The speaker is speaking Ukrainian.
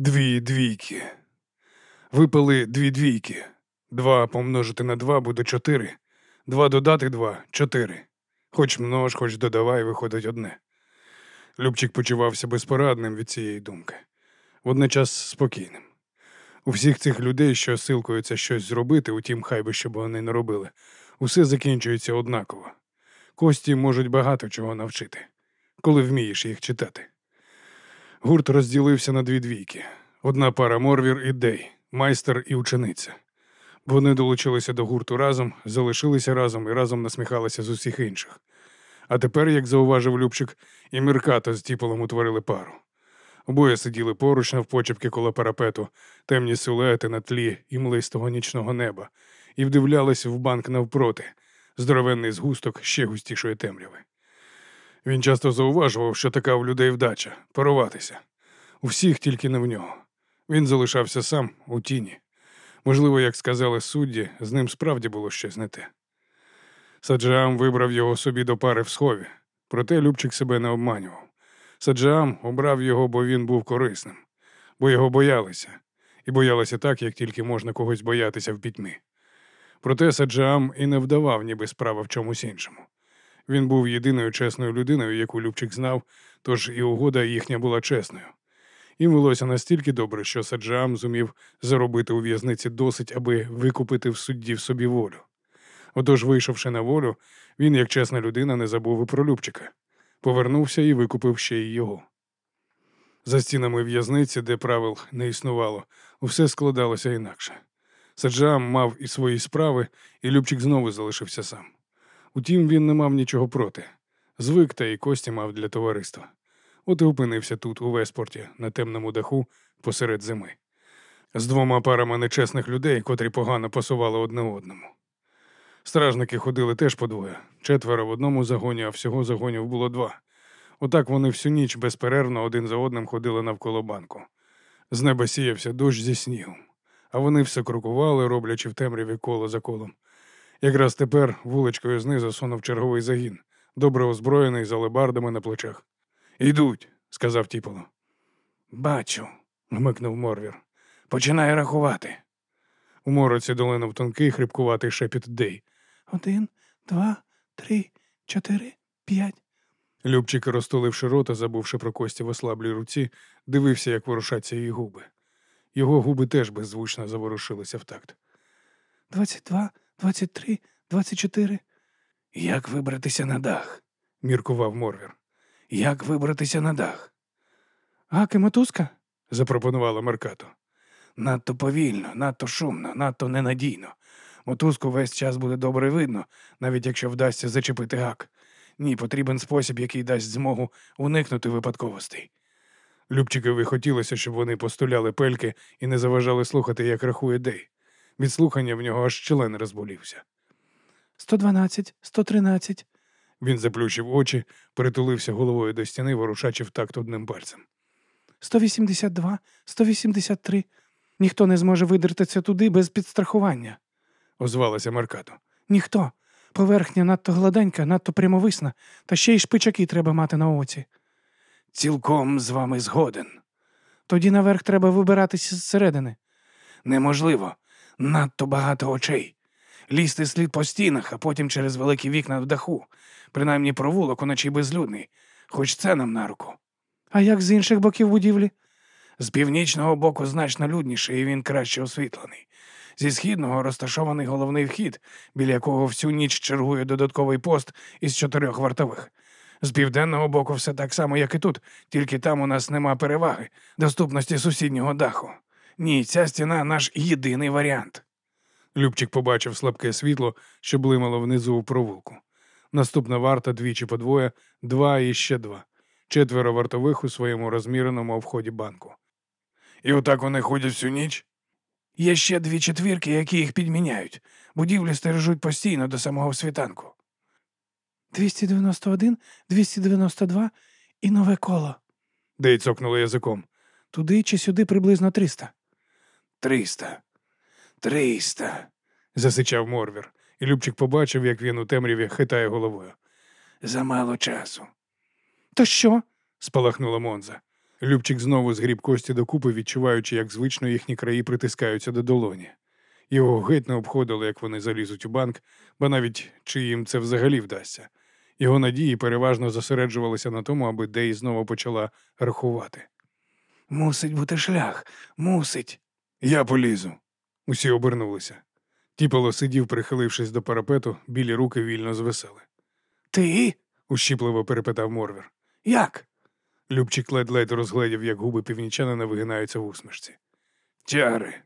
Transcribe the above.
Дві двійки. Випали дві двійки. Два помножити на два буде чотири. Два додати два чотири. Хоч множ, хоч додавай, виходить одне. Любчик почувався безпорадним від цієї думки, водночас спокійним. У всіх цих людей, що силкуються щось зробити, утім, хай би що б вони не робили, усе закінчується однаково. Кості можуть багато чого навчити, коли вмієш їх читати. Гурт розділився на дві двійки: одна пара Морвір і Дей, майстер і учениця. Вони долучилися до гурту разом, залишилися разом і разом насміхалися з усіх інших. А тепер, як зауважив Любчик, і Мірката з Тіполом утворили пару. Обоє сиділи поруч навпочепки коло парапету, темні силуети на тлі імлистого нічного неба, і вдивлялись в банк навпроти, здоровенний згусток ще густішої темряви. Він часто зауважував, що така в людей вдача паруватися. У всіх тільки не в нього. Він залишався сам у тіні. Можливо, як сказали судді, з ним справді було щось не те. Саджаам вибрав його собі до пари в схові, проте Любчик себе не обманював. Саджаам обрав його, бо він був корисним, бо його боялися, і боялися так, як тільки можна когось боятися в пітьмі. Проте Саджаам і не вдавав, ніби справа в чомусь іншому. Він був єдиною чесною людиною, яку Любчик знав, тож і угода їхня була чесною. Їм велося настільки добре, що Саджаам зумів заробити у в'язниці досить, аби викупити в судді в собі волю. Отож, вийшовши на волю, він, як чесна людина, не забув і про Любчика. Повернувся і викупив ще й його. За стінами в'язниці, де правил не існувало, усе складалося інакше. Саджаам мав і свої справи, і Любчик знову залишився сам. Утім, він не мав нічого проти. Звик та й кості мав для товариства. От і опинився тут, у Веспорті, на темному даху посеред зими, з двома парами нечесних людей, котрі погано пасували одне одному. Стражники ходили теж по двоє, четверо в одному загоні, а всього загонів було два. Отак вони всю ніч безперервно один за одним ходили навколо банку. З неба сіявся дощ зі снігом, а вони все крокували, роблячи в темряві коло за колом. Якраз тепер вуличкою знизу сунув черговий загін, добре озброєний з алебардами на плечах. Йдуть, сказав Тіполо. Бачу, гмикнув Морвір. Починає рахувати. У мороці долинув тонкий хрипкуватий шепіт Дей. Один, два, три, чотири, п'ять. Любчик, розтуливши рота, забувши про кості в ослаблій руці, дивився, як ворушаться її губи. Його губи теж беззвучно заворушилися в такт. Двадцять два, двадцять три, двадцять чотири. Як вибратися на дах? міркував Морвір. Як вибратися на дах? Гаки мотузка? запропонувала Меркато. Надто повільно, надто шумно, надто ненадійно. Мотузку весь час буде добре видно, навіть якщо вдасться зачепити гак. Ні, потрібен спосіб, який дасть змогу уникнути випадковостей. Любчикові хотілося, щоб вони постуляли пельки і не заважали слухати, як рахує Дей. Від слухання в нього аж член розболівся. Сто дванадцять, сто тринадцять. Він заплющив очі, притулився головою до стіни, ворушачи в такт одним пальцем. Сто вісімдесят два, сто вісімдесят три. Ніхто не зможе видертися туди без підстрахування, озвалася Маркато. Ніхто. Поверхня надто гладенька, надто прямовисна, та ще й шпичаки треба мати на оці. Цілком з вами згоден. Тоді наверх треба вибиратися зсередини. Неможливо. Надто багато очей. Лізти слід по стінах, а потім через великі вікна в даху. Принаймні провулок уночі безлюдний, хоч це нам на руку. А як з інших боків будівлі? З північного боку значно людніше, і він краще освітлений. Зі східного розташований головний вхід, біля якого всю ніч чергує додатковий пост із чотирьох вартових. З південного боку все так само, як і тут, тільки там у нас нема переваги, доступності сусіднього даху. Ні, ця стіна наш єдиний варіант. Любчик побачив слабке світло, що блимало внизу у провулку. Наступна варта двічі по двоє, два і ще два. Четверо вартових у своєму розміреному вході банку. І отак вони ходять всю ніч. Є ще дві четвірки, які їх підміняють. Будівлі стережуть постійно до самого світанку. 291, 292 і нове коло. Дей цокнули язиком. Туди чи сюди приблизно 300. Триста. Триста. засичав Морвір, і Любчик побачив, як він у темряві хитає головою. Замало часу. То що? спалахнула Монза. Любчик знову згріб кості докупи, відчуваючи, як звично їхні краї притискаються до долоні. Його геть не обходило, як вони залізуть у банк, бо навіть чи їм це взагалі вдасться. Його надії переважно зосереджувалися на тому, аби Дей знову почала рахувати. Мусить бути шлях, мусить. Я полізу. Усі обернулися. Тіпало сидів, прихилившись до парапету, білі руки вільно звисали. Ти? Ущіпливо перепитав Морвер. Як? Любчик ледь-ледь розгледів, як губи північанина вигинаються в усмішці. Чари.